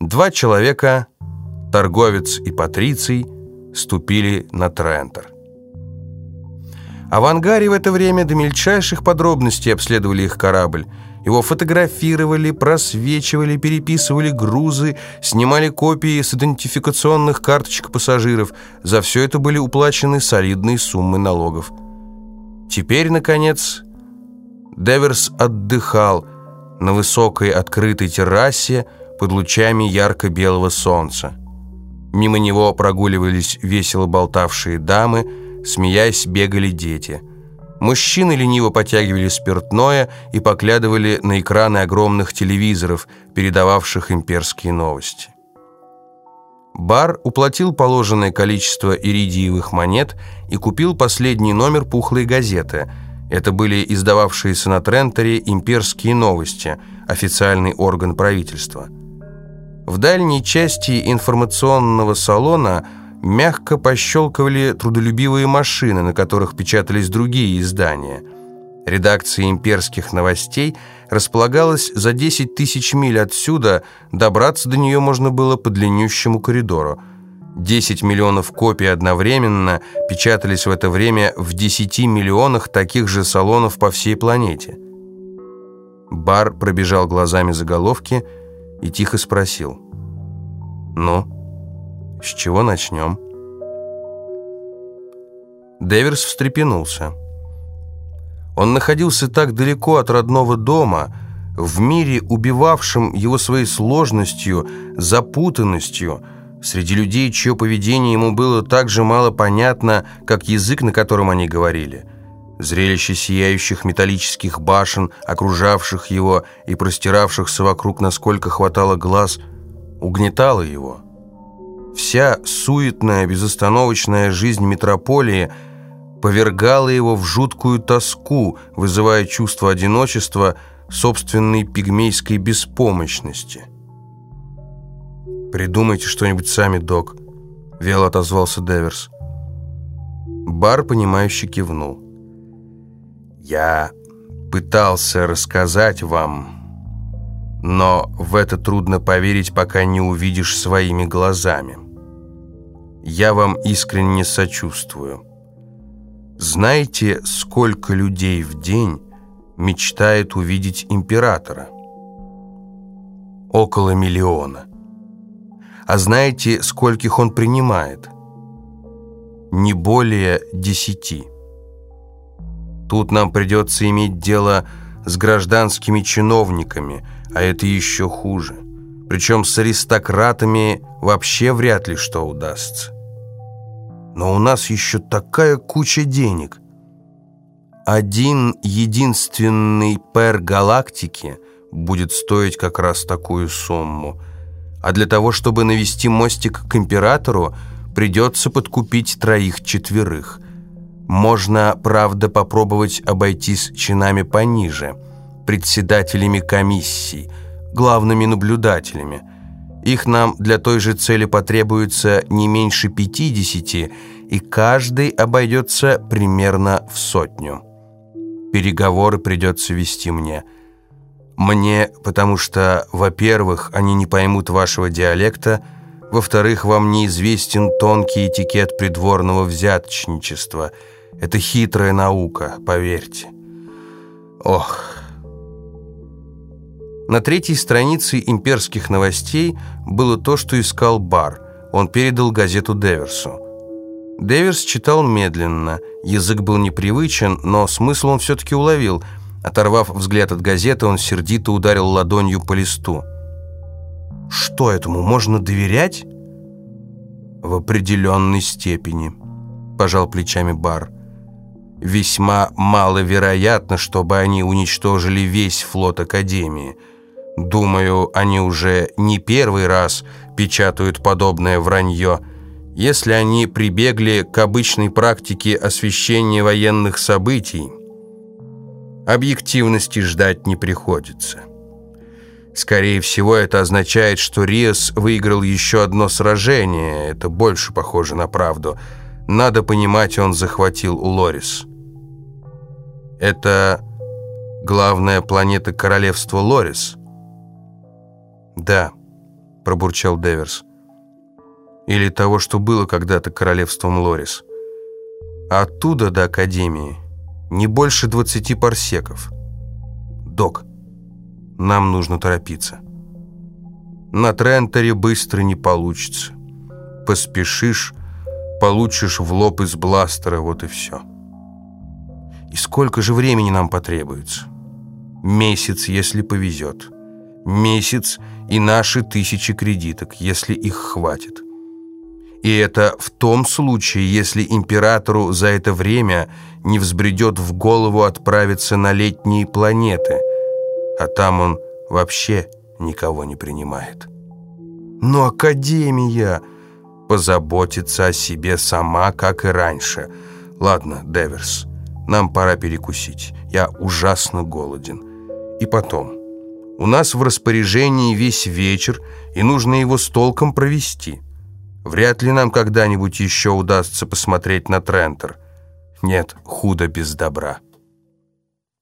Два человека, торговец и патриций, ступили на Трентер. А в ангаре в это время до мельчайших подробностей обследовали их корабль. Его фотографировали, просвечивали, переписывали грузы, снимали копии с идентификационных карточек пассажиров. За все это были уплачены солидные суммы налогов. Теперь, наконец, Деверс отдыхал на высокой открытой террасе под лучами ярко-белого солнца. Мимо него прогуливались весело болтавшие дамы, смеясь, бегали дети. Мужчины лениво потягивали спиртное и поглядывали на экраны огромных телевизоров, передававших имперские новости. Бар уплатил положенное количество иридиевых монет и купил последний номер пухлой газеты. Это были издававшиеся на Тренторе «Имперские новости», официальный орган правительства. В дальней части информационного салона мягко пощелкивали трудолюбивые машины, на которых печатались другие издания – Редакция имперских новостей располагалась за 10 тысяч миль отсюда, добраться до нее можно было по длиннющему коридору. 10 миллионов копий одновременно печатались в это время в 10 миллионах таких же салонов по всей планете. Бар пробежал глазами заголовки и тихо спросил. «Ну, с чего начнем?» Деверс встрепенулся. Он находился так далеко от родного дома, в мире, убивавшем его своей сложностью, запутанностью, среди людей, чье поведение ему было так же мало понятно, как язык, на котором они говорили. Зрелище сияющих металлических башен, окружавших его и простиравшихся вокруг, насколько хватало глаз, угнетало его. Вся суетная, безостановочная жизнь метрополии – повергало его в жуткую тоску, вызывая чувство одиночества, собственной пигмейской беспомощности. «Придумайте что-нибудь сами, док», — вяло отозвался Деверс. Бар, понимающе кивнул. «Я пытался рассказать вам, но в это трудно поверить, пока не увидишь своими глазами. Я вам искренне сочувствую». Знаете, сколько людей в день мечтает увидеть императора? Около миллиона. А знаете, скольких он принимает? Не более десяти. Тут нам придется иметь дело с гражданскими чиновниками, а это еще хуже. Причем с аристократами вообще вряд ли что удастся. Но у нас еще такая куча денег. Один единственный пер галактики будет стоить как раз такую сумму. А для того, чтобы навести мостик к императору, придется подкупить троих-четверых. Можно, правда, попробовать обойтись чинами пониже, председателями комиссий, главными наблюдателями – их нам для той же цели потребуется не меньше 50, и каждый обойдется примерно в сотню. Переговоры придется вести мне. Мне, потому что, во-первых, они не поймут вашего диалекта, во-вторых, вам неизвестен тонкий этикет придворного взяточничества. Это хитрая наука, поверьте. Ох... На третьей странице имперских новостей было то, что искал Бар. Он передал газету Деверсу. Деверс читал медленно. Язык был непривычен, но смысл он все-таки уловил. Оторвав взгляд от газеты, он сердито ударил ладонью по листу. «Что этому можно доверять?» «В определенной степени», – пожал плечами Бар. «Весьма маловероятно, чтобы они уничтожили весь флот Академии». Думаю, они уже не первый раз печатают подобное вранье. Если они прибегли к обычной практике освещения военных событий, объективности ждать не приходится. Скорее всего, это означает, что Риас выиграл еще одно сражение. Это больше похоже на правду. Надо понимать, он захватил Лорис. Это главная планета королевства Лорис – да, — пробурчал Деверс. «Или того, что было когда-то королевством Лорис. Оттуда до Академии не больше двадцати парсеков. Док, нам нужно торопиться. На Тренторе быстро не получится. Поспешишь, получишь в лоб из бластера, вот и все. И сколько же времени нам потребуется? Месяц, если повезет. Месяц и наши тысячи кредиток, если их хватит. И это в том случае, если императору за это время не взбредет в голову отправиться на летние планеты, а там он вообще никого не принимает. Но Академия позаботится о себе сама, как и раньше. Ладно, Деверс, нам пора перекусить. Я ужасно голоден. И потом, у нас в распоряжении весь вечер, и нужно его с толком провести. Вряд ли нам когда-нибудь еще удастся посмотреть на Трентер. Нет, худо без добра.